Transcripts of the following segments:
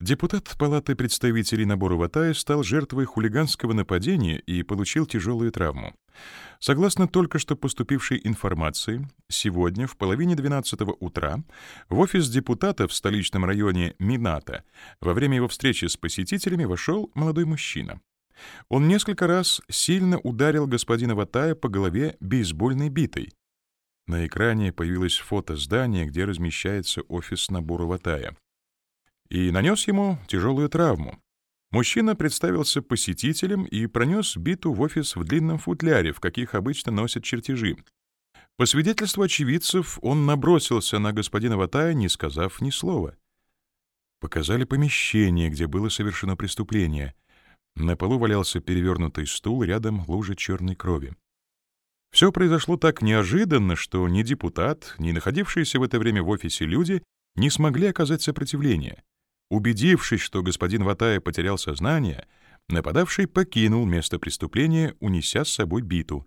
Депутат Палаты представителей набора Ватая стал жертвой хулиганского нападения и получил тяжелую травму. Согласно только что поступившей информации, сегодня в половине 12 утра в офис депутата в столичном районе Мината во время его встречи с посетителями вошел молодой мужчина. Он несколько раз сильно ударил господина Ватая по голове бейсбольной битой. На экране появилось фото здания, где размещается офис набора Ватая и нанес ему тяжелую травму. Мужчина представился посетителем и пронес биту в офис в длинном футляре, в каких обычно носят чертежи. По свидетельству очевидцев, он набросился на господина Ватая, не сказав ни слова. Показали помещение, где было совершено преступление. На полу валялся перевернутый стул, рядом лужа черной крови. Все произошло так неожиданно, что ни депутат, ни находившиеся в это время в офисе люди не смогли оказать сопротивление. Убедившись, что господин Ватая потерял сознание, нападавший покинул место преступления, унеся с собой биту.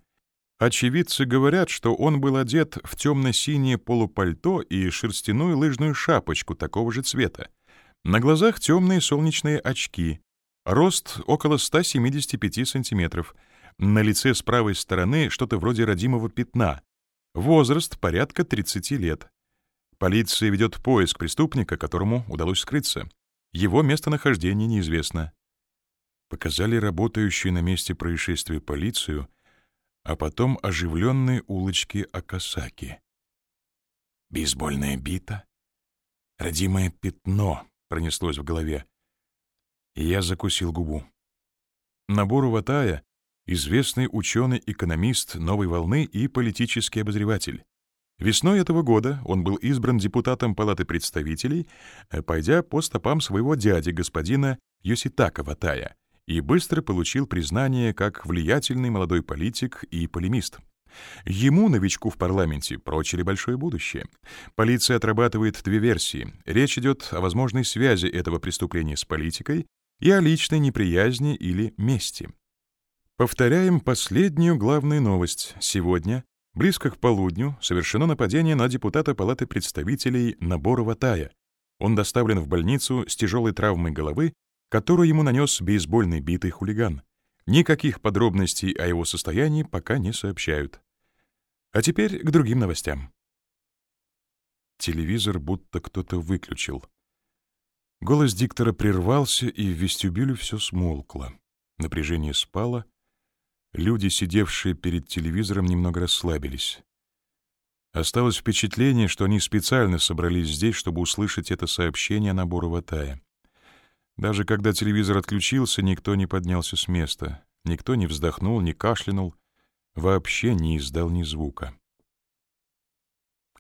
Очевидцы говорят, что он был одет в темно-синее полупальто и шерстяную лыжную шапочку такого же цвета. На глазах темные солнечные очки. Рост около 175 сантиметров. На лице с правой стороны что-то вроде родимого пятна. Возраст порядка 30 лет. Полиция ведет поиск преступника, которому удалось скрыться. Его местонахождение неизвестно. Показали работающую на месте происшествия полицию, а потом оживленные улочки Акасаки. Бейсбольная бита, родимое пятно пронеслось в голове, я закусил губу. Набору Ватая — известный ученый-экономист новой волны и политический обозреватель. Весной этого года он был избран депутатом Палаты представителей, э, пойдя по стопам своего дяди, господина Йоситака Ватая, и быстро получил признание как влиятельный молодой политик и полемист. Ему, новичку в парламенте, прочили большое будущее. Полиция отрабатывает две версии. Речь идет о возможной связи этого преступления с политикой и о личной неприязни или мести. Повторяем последнюю главную новость. Сегодня Близко к полудню совершено нападение на депутата Палаты представителей Наборова Тая. Он доставлен в больницу с тяжелой травмой головы, которую ему нанес бейсбольный битый хулиган. Никаких подробностей о его состоянии пока не сообщают. А теперь к другим новостям. Телевизор будто кто-то выключил. Голос диктора прервался, и в вестибюле все смолкло. Напряжение спало, Люди, сидевшие перед телевизором, немного расслабились. Осталось впечатление, что они специально собрались здесь, чтобы услышать это сообщение набора Ватая. Даже когда телевизор отключился, никто не поднялся с места, никто не вздохнул, не кашлянул, вообще не издал ни звука.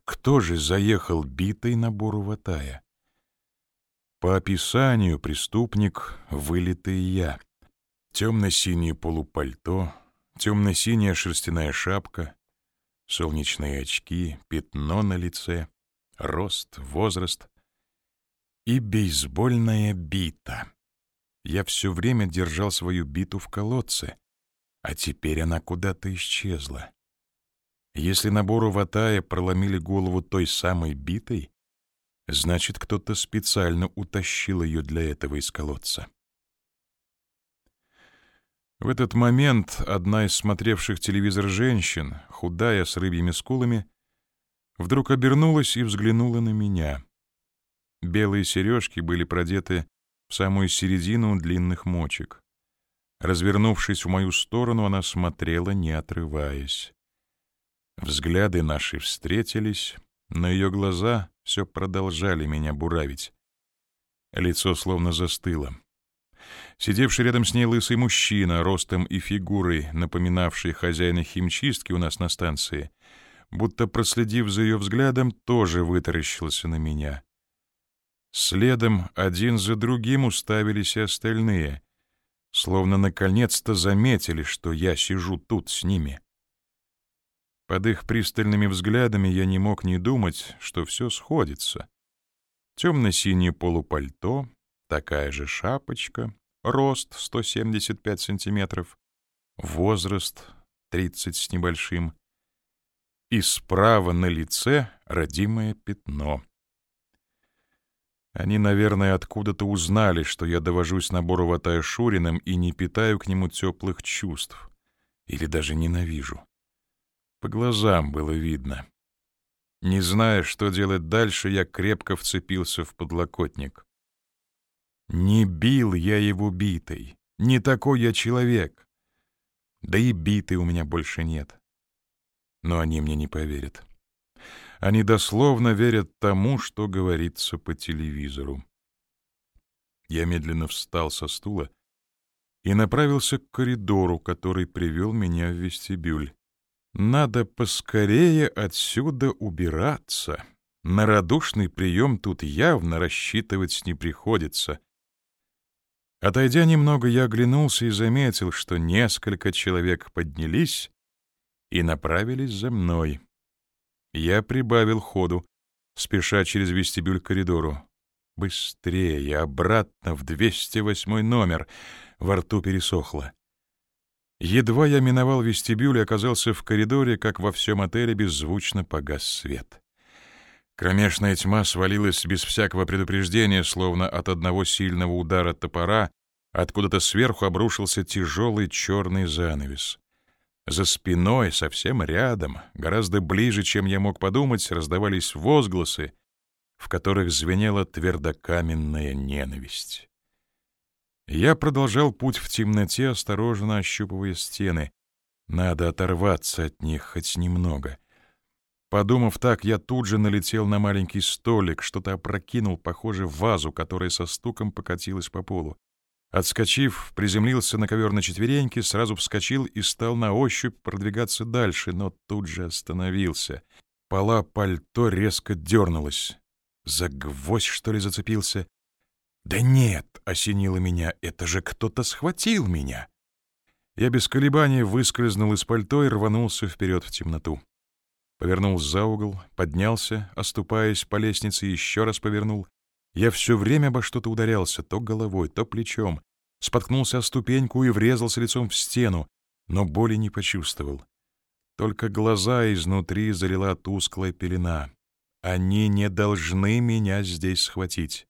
Кто же заехал битой на Ватая? По описанию преступник — вылитый я. Темно-синее полупальто, Темно-синяя шерстяная шапка, солнечные очки, пятно на лице, рост, возраст и бейсбольная бита. Я все время держал свою биту в колодце, а теперь она куда-то исчезла. Если набору ватая проломили голову той самой битой, значит, кто-то специально утащил ее для этого из колодца. В этот момент одна из смотревших телевизор женщин, худая, с рыбьими скулами, вдруг обернулась и взглянула на меня. Белые сережки были продеты в самую середину длинных мочек. Развернувшись в мою сторону, она смотрела, не отрываясь. Взгляды наши встретились, но ее глаза все продолжали меня буравить. Лицо словно застыло. Сидевший рядом с ней лысый мужчина, ростом и фигурой, напоминавший хозяина химчистки у нас на станции, будто проследив за ее взглядом, тоже вытаращился на меня. Следом один за другим уставились и остальные, словно наконец-то заметили, что я сижу тут с ними. Под их пристальными взглядами я не мог не думать, что все сходится. Темно-синее полупальто, такая же шапочка, рост 175 сантиметров, возраст 30 с небольшим, и справа на лице родимое пятно. Они, наверное, откуда-то узнали, что я довожусь на Бороватая Шуриным и не питаю к нему теплых чувств. Или даже ненавижу. По глазам было видно. Не зная, что делать дальше, я крепко вцепился в подлокотник. Не бил я его битой. Не такой я человек. Да и биты у меня больше нет. Но они мне не поверят. Они дословно верят тому, что говорится по телевизору. Я медленно встал со стула и направился к коридору, который привел меня в вестибюль. Надо поскорее отсюда убираться. На радушный прием тут явно рассчитывать не приходится. Отойдя немного, я оглянулся и заметил, что несколько человек поднялись и направились за мной. Я прибавил ходу, спеша через вестибюль к коридору. Быстрее, обратно в 208 номер. Во рту пересохло. Едва я миновал вестибюль и оказался в коридоре, как во всем отеле беззвучно погас свет. Кромешная тьма свалилась без всякого предупреждения, словно от одного сильного удара топора, откуда-то сверху обрушился тяжелый черный занавес. За спиной, совсем рядом, гораздо ближе, чем я мог подумать, раздавались возгласы, в которых звенела твердокаменная ненависть. Я продолжал путь в темноте, осторожно ощупывая стены. Надо оторваться от них хоть немного. Подумав так, я тут же налетел на маленький столик, что-то опрокинул, похоже, вазу, которая со стуком покатилась по полу. Отскочив, приземлился на ковер на четвереньки, сразу вскочил и стал на ощупь продвигаться дальше, но тут же остановился. Пола пальто резко дернулась. За гвоздь, что ли, зацепился? «Да нет!» — осенило меня. «Это же кто-то схватил меня!» Я без колебаний выскользнул из пальто и рванулся вперед в темноту. Повернул за угол, поднялся, оступаясь по лестнице, еще раз повернул. Я все время обо что-то ударялся, то головой, то плечом. Споткнулся о ступеньку и врезался лицом в стену, но боли не почувствовал. Только глаза изнутри залила тусклая пелена. Они не должны меня здесь схватить.